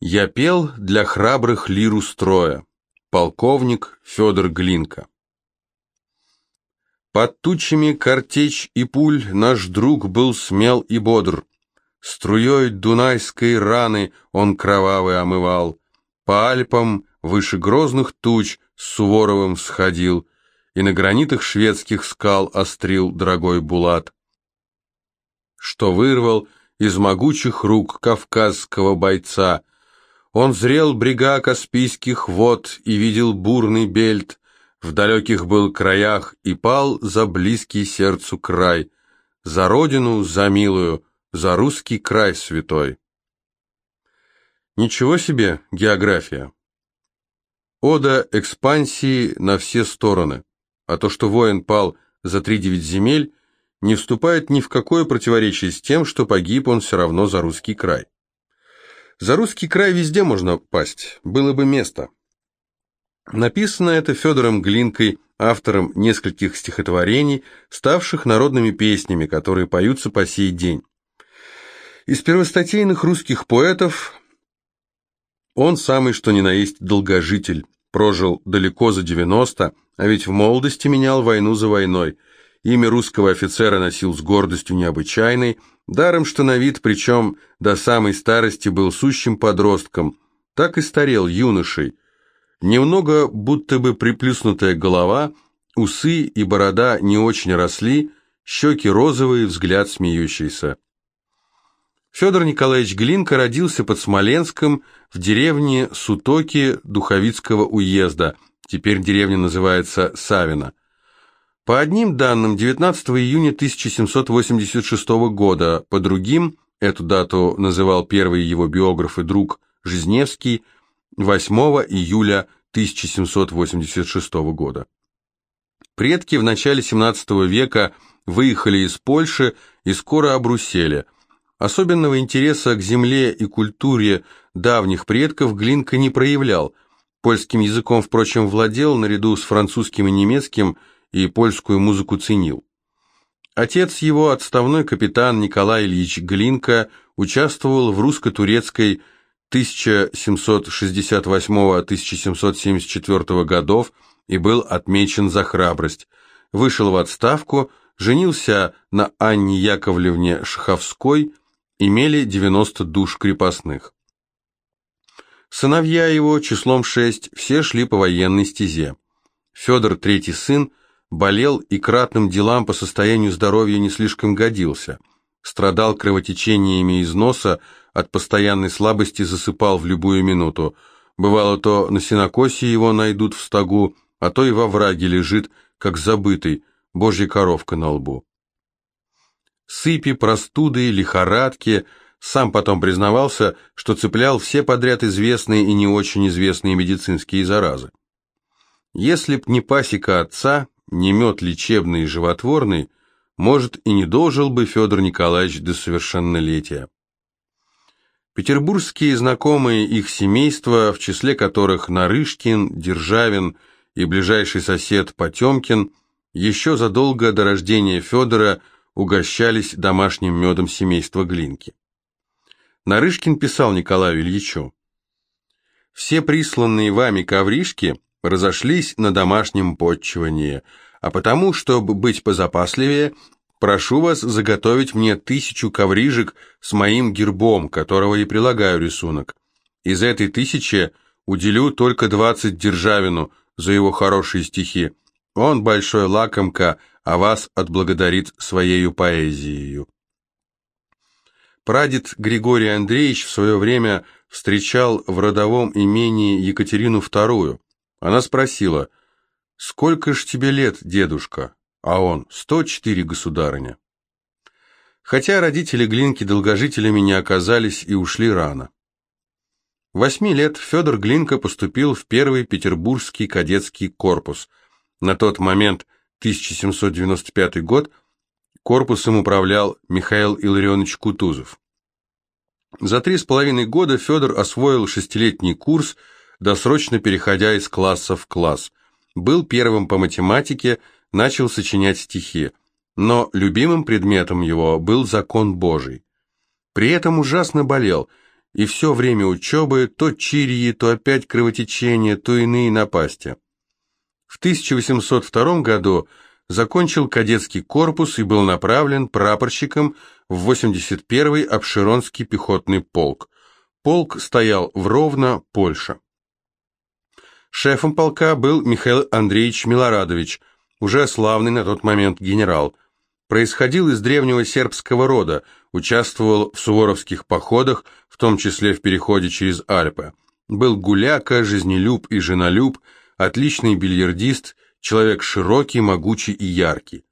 Я пел для храбрых лиру строя. Полковник Федор Глинка. Под тучами картечь и пуль наш друг был смел и бодр. Струей дунайской раны он кровавый омывал. По Альпам выше грозных туч с Суворовым сходил, И на гранитах шведских скал острил дорогой Булат. Что вырвал из могучих рук кавказского бойца. Он зрел брега Каспийских вод и видел бурный бельт, в далеких был краях и пал за близкий сердцу край, за родину, за милую, за русский край святой. Ничего себе география. Ода экспансии на все стороны, а то, что воин пал за три девять земель, не вступает ни в какое противоречие с тем, что погиб он все равно за русский край. За русский край везде можно пасть, было бы место. Написано это Федором Глинкой, автором нескольких стихотворений, ставших народными песнями, которые поются по сей день. Из первостатейных русских поэтов он самый что ни на есть долгожитель, прожил далеко за 90, а ведь в молодости менял войну за войной – Имя русского офицера носил с гордостью необычайной, даром что на вид, причем до самой старости был сущим подростком, так и старел юношей. Немного будто бы приплюснутая голова, усы и борода не очень росли, щеки розовые, взгляд смеющийся. Федор Николаевич Глинка родился под Смоленском в деревне Сутоки Духовицкого уезда, теперь деревня называется Савино. По одним данным, 19 июня 1786 года, по другим, эту дату называл первый его биограф и друг Жизневский, 8 июля 1786 года. Предки в начале 17 века выехали из Польши и скоро обрусели. Особенного интереса к земле и культуре давних предков Глинка не проявлял. Польским языком, впрочем, владел наряду с французским и немецким – и польскую музыку ценил. Отец его, отставной капитан Николай Ильич Глинка, участвовал в русско-турецкой 1768-1774 годов и был отмечен за храбрость. Вышел в отставку, женился на Анне Яковлевне Шаховской, имели 90 душ крепостных. Сыновья его, числом шесть, все шли по военной стезе. Федор, третий сын, болел и кратным делам по состоянию здоровья не слишком годился. Страдал кровотечениями из носа, от постоянной слабости засыпал в любую минуту. Бывало то на сенокосе его найдут в стогу, а то и во враге лежит, как забытый, божья коровка на лбу. Сыпи, простуды, лихорадки, сам потом признавался, что цеплял все подряд известные и не очень известные медицинские заразы. Если б не пасека отца, не мед лечебный и животворный, может, и не дожил бы Федор Николаевич до совершеннолетия. Петербургские знакомые их семейства, в числе которых Нарышкин, Державин и ближайший сосед Потемкин, еще задолго до рождения Федора угощались домашним медом семейства Глинки. Нарышкин писал Николаю Ильичу, «Все присланные вами ковришки разошлись на домашнем подчивании, а потому, чтобы быть позапасливее, прошу вас заготовить мне тысячу коврижек с моим гербом, которого и прилагаю рисунок. Из этой тысячи уделю только двадцать Державину за его хорошие стихи. Он большой лакомка, а вас отблагодарит своею поэзией. Прадед Григорий Андреевич в свое время встречал в родовом имении Екатерину II, она спросила, «Сколько ж тебе лет, дедушка?» А он, «Сто четыре, государыня». Хотя родители Глинки долгожителями не оказались и ушли рано. Восьми лет Федор Глинка поступил в первый Петербургский кадетский корпус. На тот момент, 1795 год, корпусом управлял Михаил Илларионович Кутузов. За три с половиной года Федор освоил шестилетний курс – досрочно переходя из класса в класс. Был первым по математике, начал сочинять стихи, но любимым предметом его был закон Божий. При этом ужасно болел, и все время учебы то чирьи, то опять кровотечение, то иные напасти. В 1802 году закончил кадетский корпус и был направлен прапорщиком в 81-й Обширонский пехотный полк. Полк стоял в Ровно, Польша. Шефом полка был Михаил Андреевич Милорадович, уже славный на тот момент генерал. Происходил из древнего сербского рода, участвовал в суворовских походах, в том числе в переходе через Альпы. Был гуляка, жизнелюб и женолюб, отличный бильярдист, человек широкий, могучий и яркий.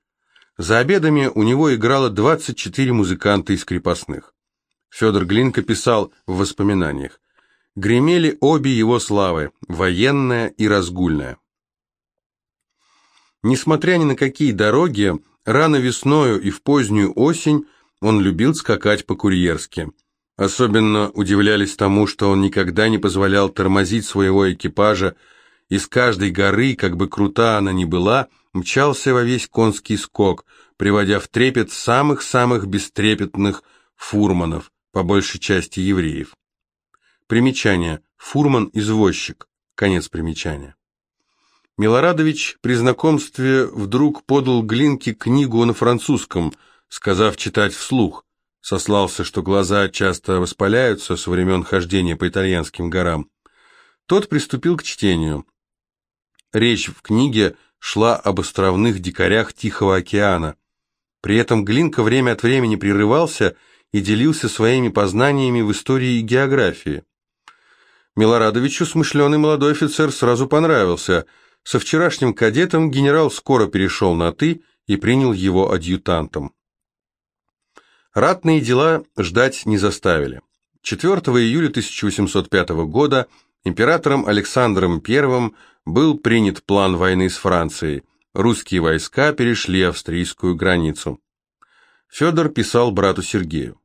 За обедами у него играло 24 музыканта из крепостных. Федор Глинка писал в воспоминаниях. Гремели обе его славы, военная и разгульная. Несмотря ни на какие дороги, рано весною и в позднюю осень он любил скакать по-курьерски. Особенно удивлялись тому, что он никогда не позволял тормозить своего экипажа, и с каждой горы, как бы крута она ни была, мчался во весь конский скок, приводя в трепет самых-самых бестрепетных фурманов, по большей части евреев. Примечание. Фурман-извозчик. Конец примечания. Милорадович при знакомстве вдруг подал Глинке книгу на французском, сказав читать вслух. Сослался, что глаза часто воспаляются со времен хождения по итальянским горам. Тот приступил к чтению. Речь в книге шла об островных дикарях Тихого океана. При этом Глинка время от времени прерывался и делился своими познаниями в истории и географии. Милорадовичу смышленый молодой офицер сразу понравился – со вчерашним кадетом генерал скоро перешел на «ты» и принял его адъютантом. Ратные дела ждать не заставили. 4 июля 1805 года императором Александром I был принят план войны с Францией. Русские войска перешли австрийскую границу. Федор писал брату Сергею.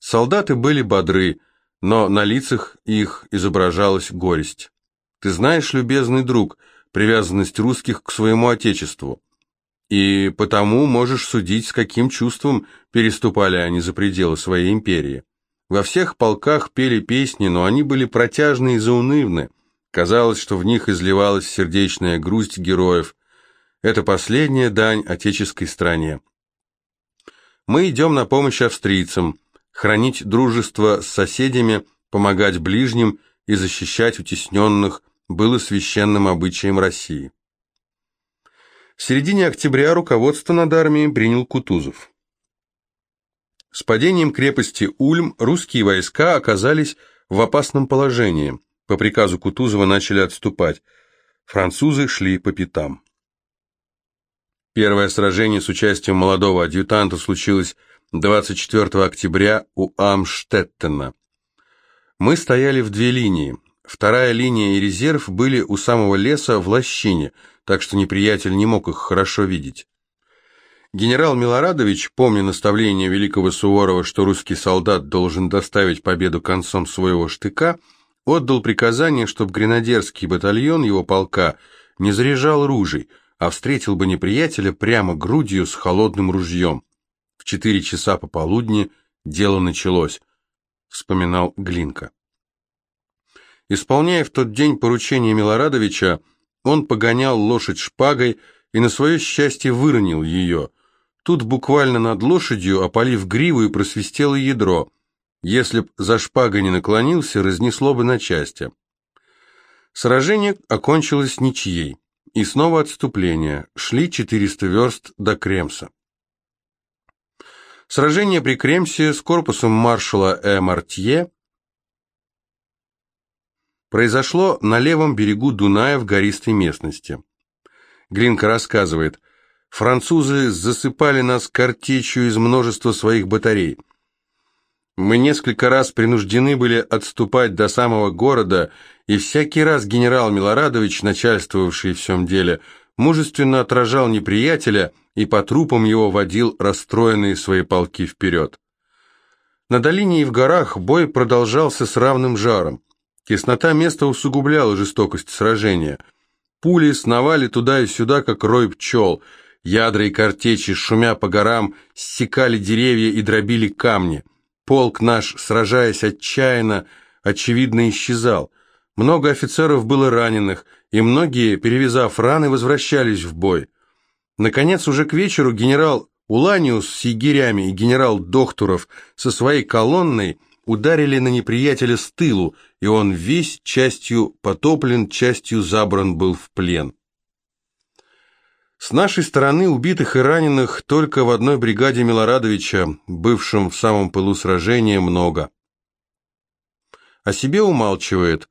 Солдаты были бодры, но на лицах их изображалась горесть. «Ты знаешь, любезный друг, привязанность русских к своему отечеству. И потому можешь судить, с каким чувством переступали они за пределы своей империи. Во всех полках пели песни, но они были протяжны и заунывны. Казалось, что в них изливалась сердечная грусть героев. Это последняя дань отеческой стране. Мы идем на помощь австрийцам, хранить дружество с соседями, помогать ближним и защищать утесненных, было священным обычаем России. В середине октября руководство над армией принял Кутузов. С падением крепости Ульм русские войска оказались в опасном положении. По приказу Кутузова начали отступать. Французы шли по пятам. Первое сражение с участием молодого адъютанта случилось 24 октября у Амштеттена. Мы стояли в две линии. Вторая линия и резерв были у самого леса в лощине, так что неприятель не мог их хорошо видеть. Генерал Милорадович, помня наставление великого Суворова, что русский солдат должен доставить победу концом своего штыка, отдал приказание, чтобы гренадерский батальон его полка не заряжал ружей, а встретил бы неприятеля прямо грудью с холодным ружьем. В четыре часа пополудни дело началось, вспоминал Глинка. Исполняя в тот день поручение Милорадовича, он погонял лошадь шпагой и на свое счастье выронил ее. Тут буквально над лошадью, опалив гриву, и просвистело ядро. Если б за шпагой не наклонился, разнесло бы на части. Сражение окончилось ничьей. И снова отступление. Шли 400 верст до Кремса. Сражение при Кремсе с корпусом маршала Э. Мартье произошло на левом берегу Дуная в гористой местности. Глинка рассказывает, французы засыпали нас картечью из множества своих батарей. Мы несколько раз принуждены были отступать до самого города, и всякий раз генерал Милорадович, начальствовавший в всем деле, мужественно отражал неприятеля и по трупам его водил расстроенные свои полки вперед. На долине и в горах бой продолжался с равным жаром. Теснота места усугубляла жестокость сражения. Пули сновали туда и сюда, как рой пчел. Ядра и картечи, шумя по горам, ссекали деревья и дробили камни. Полк наш, сражаясь отчаянно, очевидно исчезал. Много офицеров было раненых, и многие, перевязав раны, возвращались в бой. Наконец, уже к вечеру генерал Уланиус с егерями и генерал Дохтуров со своей колонной ударили на неприятеля с тылу, и он весь частью потоплен, частью забран был в плен. С нашей стороны убитых и раненых только в одной бригаде Милорадовича, бывшем в самом пылу сражения, много. О себе умалчивает,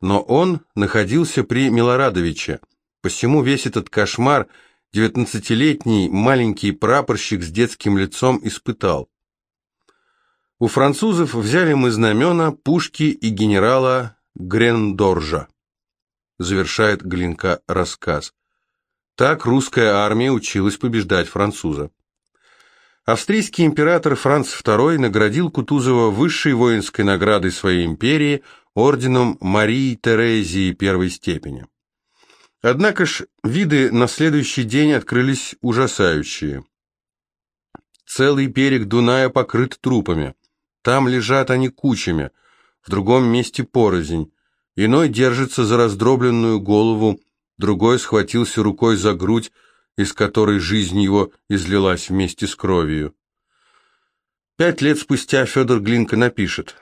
но он находился при Милорадовиче, посему весь этот кошмар девятнадцатилетний маленький прапорщик с детским лицом испытал. У французов взяли мы знамена, пушки и генерала Грендоржа. Завершает Глинка рассказ. Так русская армия училась побеждать француза. Австрийский император Франц II наградил Кутузова высшей воинской наградой своей империи орденом Марии Терезии первой степени. Однако ж виды на следующий день открылись ужасающие. Целый берег Дуная покрыт трупами. Там лежат они кучами, в другом месте порознь. Иной держится за раздробленную голову, другой схватился рукой за грудь, из которой жизнь его излилась вместе с кровью. Пять лет спустя Федор Глинка напишет.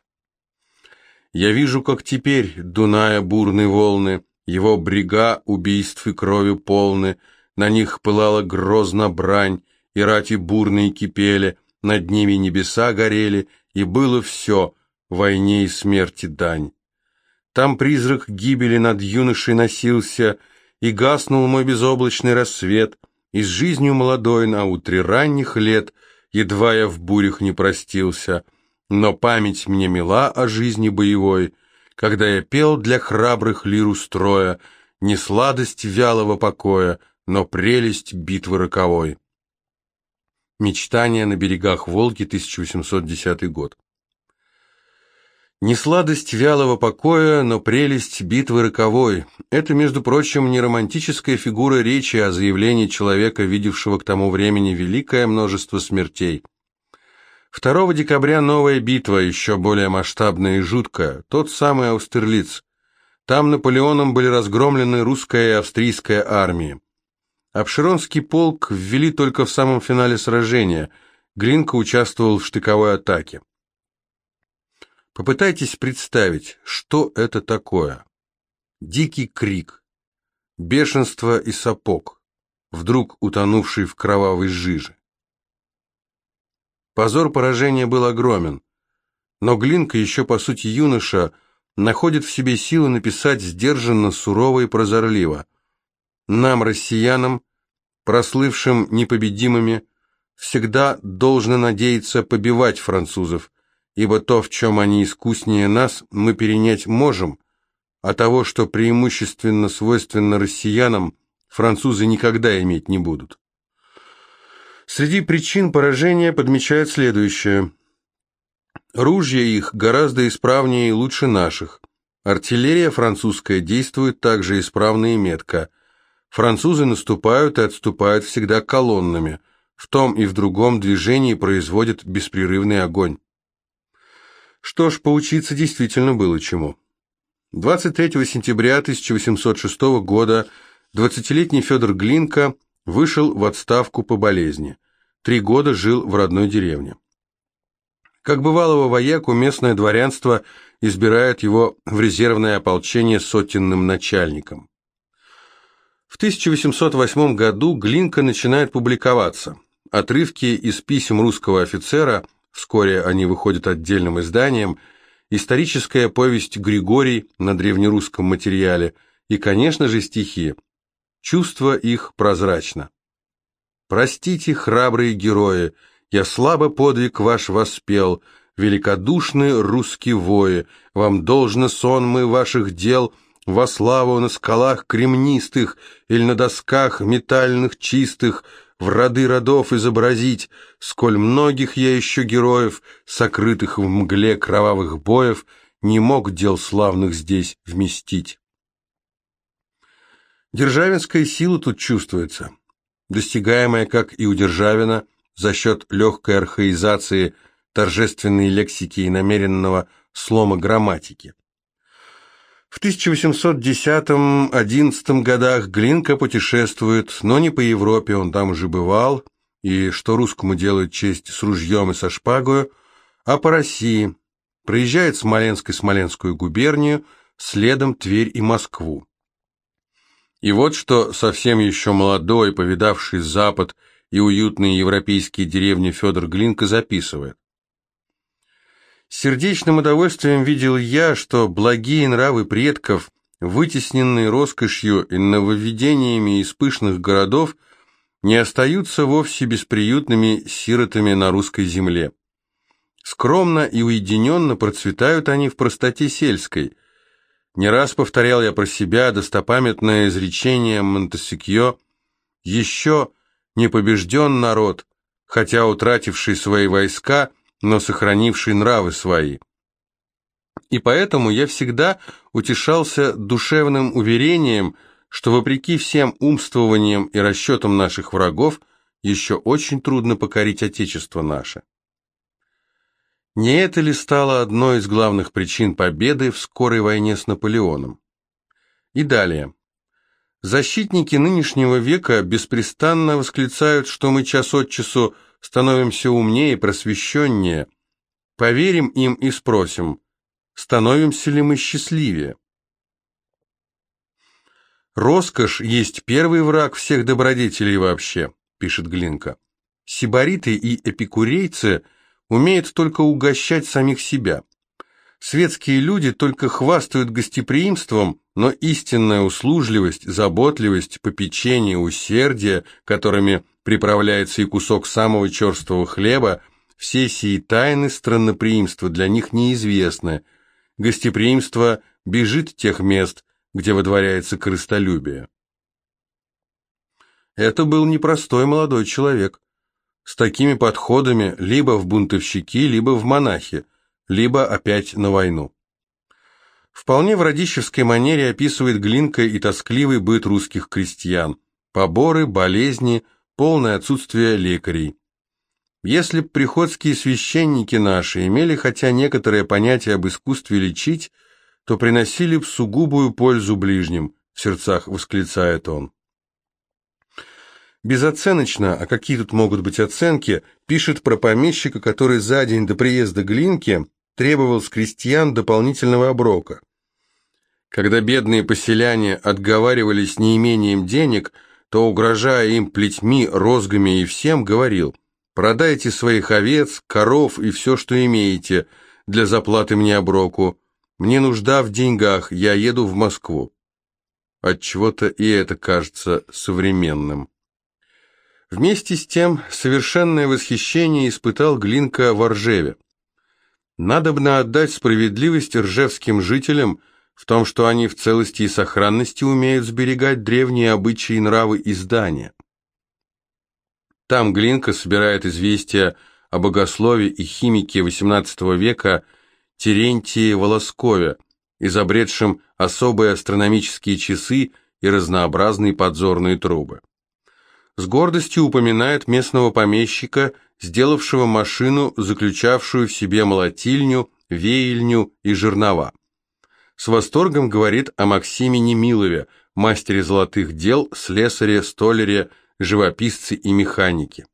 «Я вижу, как теперь, Дуная бурные волны, его брега убийств и крови полны, на них пылала грозно брань, и рати бурные кипели, над ними небеса горели, и было все, войне и смерти дань. Там призрак гибели над юношей носился, и гаснул мой безоблачный рассвет, и с жизнью молодой на утре ранних лет едва я в бурях не простился, но память мне мила о жизни боевой, когда я пел для храбрых лиру строя, не сладость вялого покоя, но прелесть битвы роковой. Мечтания на берегах Волги, 1810 год. Не сладость вялого покоя, но прелесть битвы роковой. Это, между прочим, не романтическая фигура речи, а заявление человека, видевшего к тому времени великое множество смертей. 2 декабря новая битва, еще более масштабная и жуткая, тот самый Аустерлиц. Там Наполеоном были разгромлены русская и австрийская армии. Обширонский полк ввели только в самом финале сражения. Глинка участвовал в штыковой атаке. Попытайтесь представить, что это такое. Дикий крик, бешенство и сапог, вдруг утонувший в кровавой жиже. Позор поражения был огромен, но Глинка, еще по сути юноша, находит в себе силы написать сдержанно, сурово и прозорливо. Нам, россиянам, прослывшим непобедимыми, всегда должно надеяться побивать французов, ибо то, в чем они искуснее нас, мы перенять можем, а того, что преимущественно свойственно россиянам, французы никогда иметь не будут. Среди причин поражения подмечают следующее. Ружья их гораздо исправнее и лучше наших. Артиллерия французская действует также исправно и метко. Французы наступают и отступают всегда колоннами. В том и в другом движении производят беспрерывный огонь. Что ж, поучиться действительно было чему. 23 сентября 1806 года 20-летний Федор Глинка вышел в отставку по болезни. Три года жил в родной деревне. Как бывалого вояку, местное дворянство избирает его в резервное ополчение сотенным начальником. В 1808 году Глинка начинает публиковаться. Отрывки из писем русского офицера, вскоре они выходят отдельным изданием, историческая повесть «Григорий» на древнерусском материале и, конечно же, стихи. Чувство их прозрачно. «Простите, храбрые герои, я слабо подвиг ваш воспел, великодушные русские вои, вам должно сон мы ваших дел — во славу на скалах кремнистых или на досках метальных чистых, в роды родов изобразить, сколь многих я еще героев, сокрытых в мгле кровавых боев, не мог дел славных здесь вместить. Державинская сила тут чувствуется, достигаемая, как и у Державина, за счет легкой архаизации торжественной лексики и намеренного слома грамматики. В 1810-11 годах Глинка путешествует, но не по Европе, он там уже бывал, и что русскому делают честь с ружьем и со шпагою, а по России. Проезжает Смоленск и Смоленскую губернию, следом Тверь и Москву. И вот что совсем еще молодой, повидавший Запад и уютные европейские деревни Федор Глинка записывает. Сердечным удовольствием видел я, что благие нравы предков, вытесненные роскошью и нововведениями из пышных городов, не остаются вовсе бесприютными сиротами на русской земле. Скромно и уединенно процветают они в простоте сельской. Не раз повторял я про себя достопамятное изречение Монтесекьё «Еще не побежден народ, хотя утративший свои войска – но сохранивший нравы свои. И поэтому я всегда утешался душевным уверением, что вопреки всем умствованиям и расчетам наших врагов, еще очень трудно покорить Отечество наше. Не это ли стало одной из главных причин победы в скорой войне с Наполеоном? И далее. Защитники нынешнего века беспрестанно восклицают, что мы час от часу становимся умнее и просвещеннее, поверим им и спросим, становимся ли мы счастливее. «Роскошь есть первый враг всех добродетелей вообще», – пишет Глинка. «Сибариты и эпикурейцы умеют только угощать самих себя. Светские люди только хвастают гостеприимством, но истинная услужливость, заботливость, попечение, усердие, которыми приправляется и кусок самого черствого хлеба, все сии тайны странноприимства для них неизвестны. Гостеприимство бежит тех мест, где водворяется крыстолюбие. Это был непростой молодой человек. С такими подходами либо в бунтовщики, либо в монахи, либо опять на войну. Вполне в радищевской манере описывает Глинка и тоскливый быт русских крестьян. Поборы, болезни – полное отсутствие лекарей. Если б приходские священники наши имели хотя некоторое понятие об искусстве лечить, то приносили б сугубую пользу ближним, в сердцах восклицает он. Безоценочно, а какие тут могут быть оценки, пишет про помещика, который за день до приезда Глинки требовал с крестьян дополнительного оброка. Когда бедные поселяне отговаривались неимением денег – то, угрожая им плетьми, розгами и всем, говорил «Продайте своих овец, коров и все, что имеете, для заплаты мне оброку. Мне нужда в деньгах, я еду в Москву». Отчего-то и это кажется современным. Вместе с тем совершенное восхищение испытал Глинка в Ржеве. Надобно отдать справедливость ржевским жителям – в том, что они в целости и сохранности умеют сберегать древние обычаи, нравы и здания. Там Глинка собирает известия о богослове и химике XVIII века Терентии Волоскове, изобретшем особые астрономические часы и разнообразные подзорные трубы. С гордостью упоминает местного помещика, сделавшего машину, заключавшую в себе молотильню, веяльню и жернова с восторгом говорит о Максиме Немилове, мастере золотых дел, слесаре, столере, живописце и механике.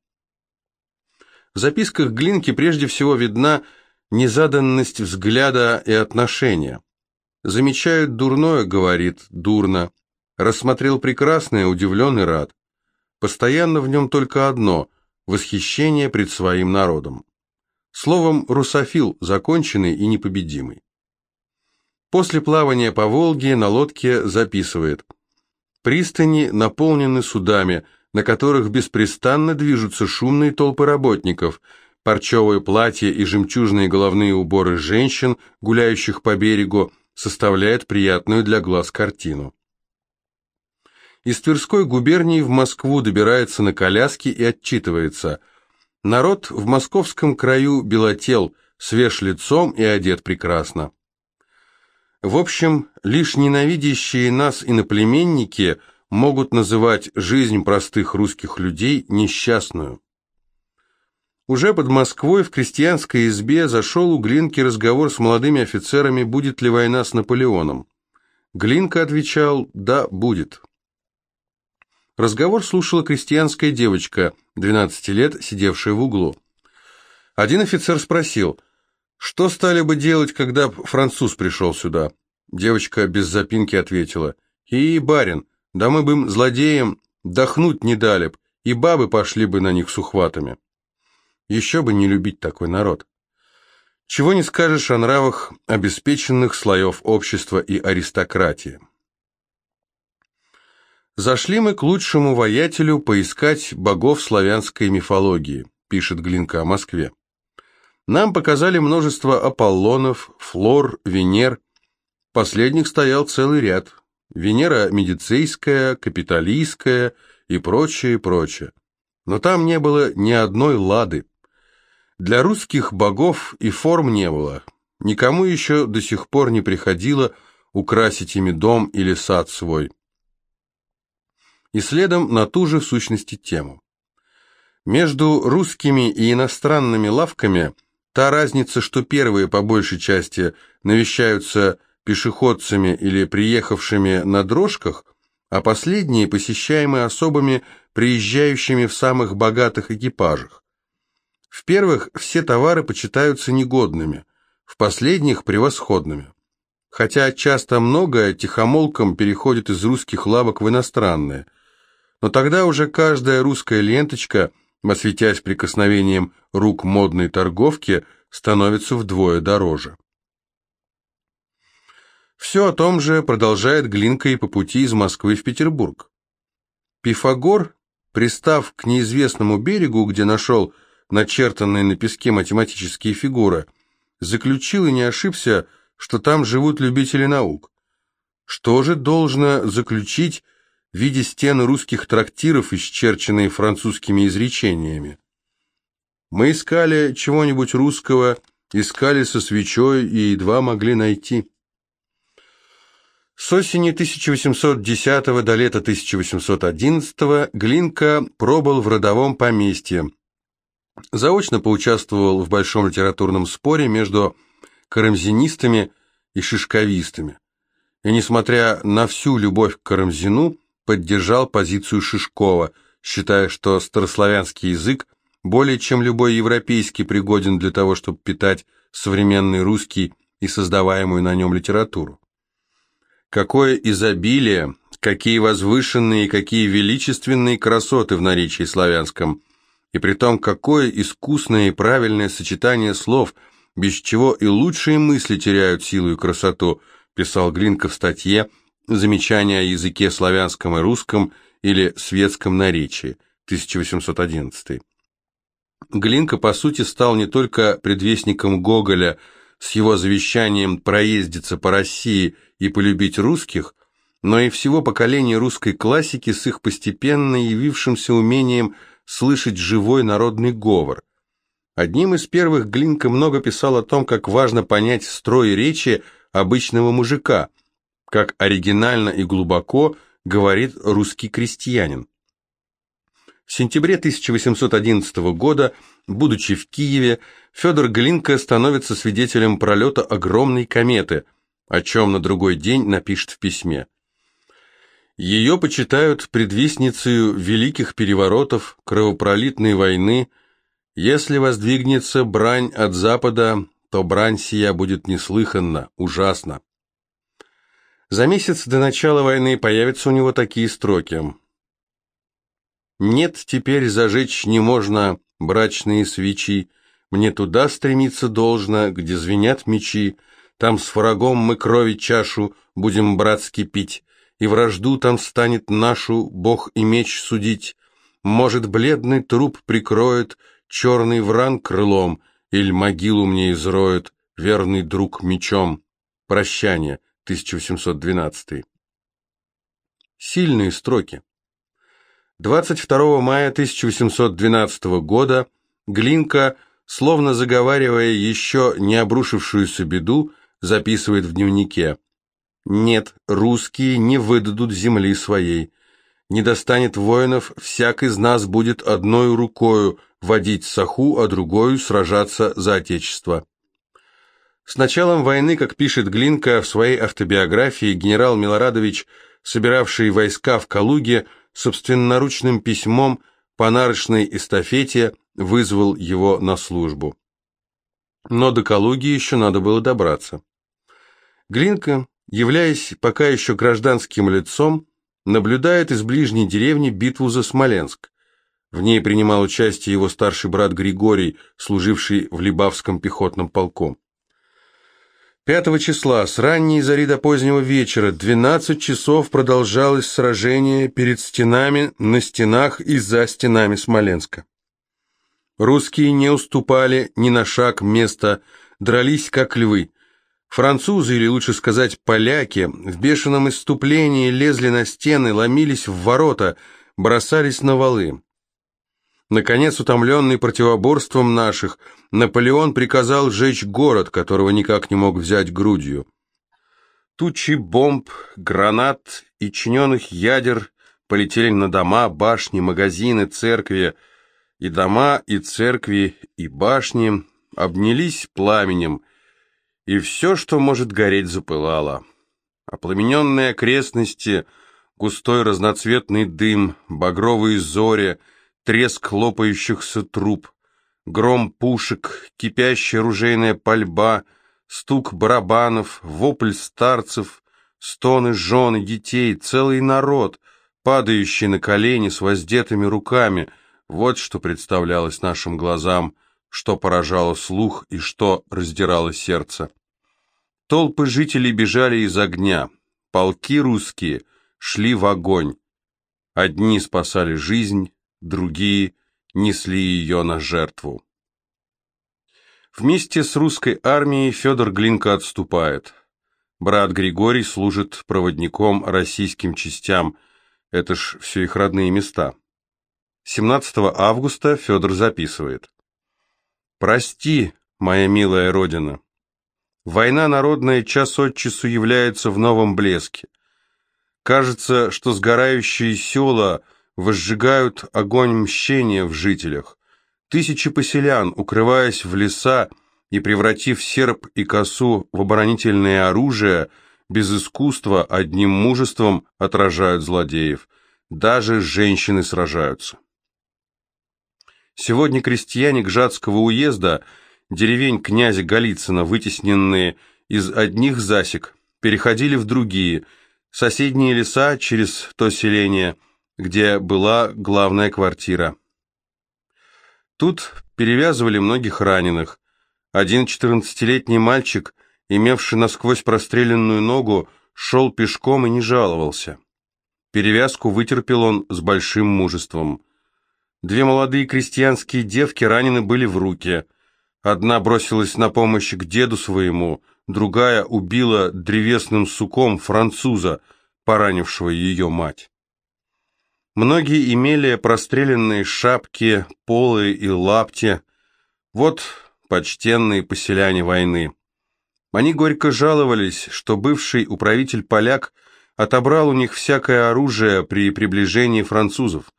В записках Глинки прежде всего видна незаданность взгляда и отношения. Замечает дурное, говорит, дурно. Рассмотрел прекрасное, удивлен и рад. Постоянно в нем только одно – восхищение пред своим народом. Словом, русофил, законченный и непобедимый. После плавания по Волге на лодке записывает. Пристани наполнены судами, на которых беспрестанно движутся шумные толпы работников, парчевые платья и жемчужные головные уборы женщин, гуляющих по берегу, составляют приятную для глаз картину. Из Тверской губернии в Москву добирается на коляске и отчитывается. Народ в московском краю белотел, свеж лицом и одет прекрасно. В общем, лишь ненавидящие нас иноплеменники могут называть жизнь простых русских людей несчастную. Уже под Москвой в крестьянской избе зашел у Глинки разговор с молодыми офицерами, будет ли война с Наполеоном. Глинка отвечал «да, будет». Разговор слушала крестьянская девочка, 12 лет, сидевшая в углу. Один офицер спросил, что стали бы делать, когда француз пришел сюда? Девочка без запинки ответила, «И, барин, да мы бы им, злодеям, дохнуть не дали б, и бабы пошли бы на них с ухватами». Еще бы не любить такой народ. Чего не скажешь о нравах обеспеченных слоев общества и аристократии. Зашли мы к лучшему воятелю поискать богов славянской мифологии, пишет Глинка о Москве. Нам показали множество Аполлонов, Флор, Венер. Последних стоял целый ряд. Венера медицейская, капиталийская и прочее, прочее. Но там не было ни одной лады. Для русских богов и форм не было. Никому еще до сих пор не приходило украсить ими дом или сад свой. И следом на ту же в сущности тему. Между русскими и иностранными лавками та разница, что первые по большей части навещаются пешеходцами или приехавшими на дрожках, а последние посещаемы особыми, приезжающими в самых богатых экипажах. В первых все товары почитаются негодными, в последних – превосходными. Хотя часто многое тихомолком переходит из русских лавок в иностранные. Но тогда уже каждая русская ленточка, осветясь прикосновением рук модной торговки, становится вдвое дороже. Все о том же продолжает Глинка и по пути из Москвы в Петербург. Пифагор, пристав к неизвестному берегу, где нашел начертанные на песке математические фигуры, заключил и не ошибся, что там живут любители наук. Что же должно заключить в виде стен русских трактиров, исчерченные французскими изречениями? Мы искали чего-нибудь русского, искали со свечой и едва могли найти. С осени 1810 до лета 1811 Глинка пробыл в родовом поместье, Заочно поучаствовал в большом литературном споре между карамзинистами и шишковистами. И, несмотря на всю любовь к Карамзину, поддержал позицию Шишкова, считая, что старославянский язык более чем любой европейский пригоден для того, чтобы питать современный русский и создаваемую на нем литературу. Какое изобилие, какие возвышенные и какие величественные красоты в наречии славянском – и при том какое искусное и правильное сочетание слов, без чего и лучшие мысли теряют силу и красоту, писал Глинка в статье «Замечания о языке славянском и русском» или «Светском наречии» 1811. Глинка, по сути, стал не только предвестником Гоголя с его завещанием проездиться по России и полюбить русских, но и всего поколения русской классики с их постепенно явившимся умением – слышать живой народный говор. Одним из первых Глинка много писал о том, как важно понять строй речи обычного мужика, как оригинально и глубоко говорит русский крестьянин. В сентябре 1811 года, будучи в Киеве, Федор Глинка становится свидетелем пролета огромной кометы, о чем на другой день напишет в письме. Ее почитают предвестницей великих переворотов, кровопролитной войны. Если воздвигнется брань от Запада, то брань сия будет неслыханна, ужасна. За месяц до начала войны появятся у него такие строки. «Нет, теперь зажечь не можно брачные свечи, мне туда стремиться должно, где звенят мечи, там с врагом мы крови чашу будем братски пить, и вражду там станет нашу Бог и меч судить. Может, бледный труп прикроет черный вран крылом, или могилу мне изроет верный друг мечом. Прощание, 1812. Сильные строки. 22 мая 1812 года Глинка, словно заговаривая еще не обрушившуюся беду, записывает в дневнике – нет, русские не выдадут земли своей. Не достанет воинов, всяк из нас будет одной рукою водить саху, а другою сражаться за отечество. С началом войны, как пишет Глинка в своей автобиографии, генерал Милорадович, собиравший войска в Калуге, собственноручным письмом по нарочной эстафете вызвал его на службу. Но до Калуги еще надо было добраться. Глинка, являясь пока еще гражданским лицом, наблюдает из ближней деревни битву за Смоленск. В ней принимал участие его старший брат Григорий, служивший в Либавском пехотном полку. 5 числа с ранней зари до позднего вечера 12 часов продолжалось сражение перед стенами, на стенах и за стенами Смоленска. Русские не уступали ни на шаг места, дрались как львы. Французы, или лучше сказать поляки, в бешеном иступлении лезли на стены, ломились в ворота, бросались на валы. Наконец, утомленный противоборством наших, Наполеон приказал сжечь город, которого никак не мог взять грудью. Тучи бомб, гранат и чиненных ядер полетели на дома, башни, магазины, церкви, и дома, и церкви, и башни обнялись пламенем, и все, что может гореть, запылало. Опламененные окрестности, густой разноцветный дым, багровые зори, треск хлопающихся труб, гром пушек, кипящая ружейная пальба, стук барабанов, вопль старцев, стоны жен и детей, целый народ, падающий на колени с воздетыми руками — вот что представлялось нашим глазам, что поражало слух и что раздирало сердце. Толпы жителей бежали из огня, полки русские шли в огонь. Одни спасали жизнь, другие несли ее на жертву. Вместе с русской армией Федор Глинка отступает. Брат Григорий служит проводником российским частям, это ж все их родные места. 17 августа Федор записывает. «Прости, моя милая Родина. Война народная час от часу является в новом блеске. Кажется, что сгорающие села возжигают огонь мщения в жителях. Тысячи поселян, укрываясь в леса и превратив серп и косу в оборонительное оружие, без искусства, одним мужеством отражают злодеев. Даже женщины сражаются. Сегодня крестьяне Гжатского уезда, деревень князя Голицына, вытесненные из одних засек, переходили в другие, соседние леса через то селение, где была главная квартира. Тут перевязывали многих раненых. Один четырнадцатилетний мальчик, имевший насквозь простреленную ногу, шел пешком и не жаловался. Перевязку вытерпел он с большим мужеством. Две молодые крестьянские девки ранены были в руки. Одна бросилась на помощь к деду своему, другая убила древесным суком француза, поранившего ее мать. Многие имели простреленные шапки, полы и лапти. Вот почтенные поселяне войны. Они горько жаловались, что бывший управитель поляк отобрал у них всякое оружие при приближении французов.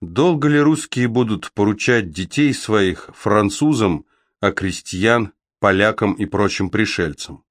Долго ли русские будут поручать детей своих французам, а крестьян, полякам и прочим пришельцам?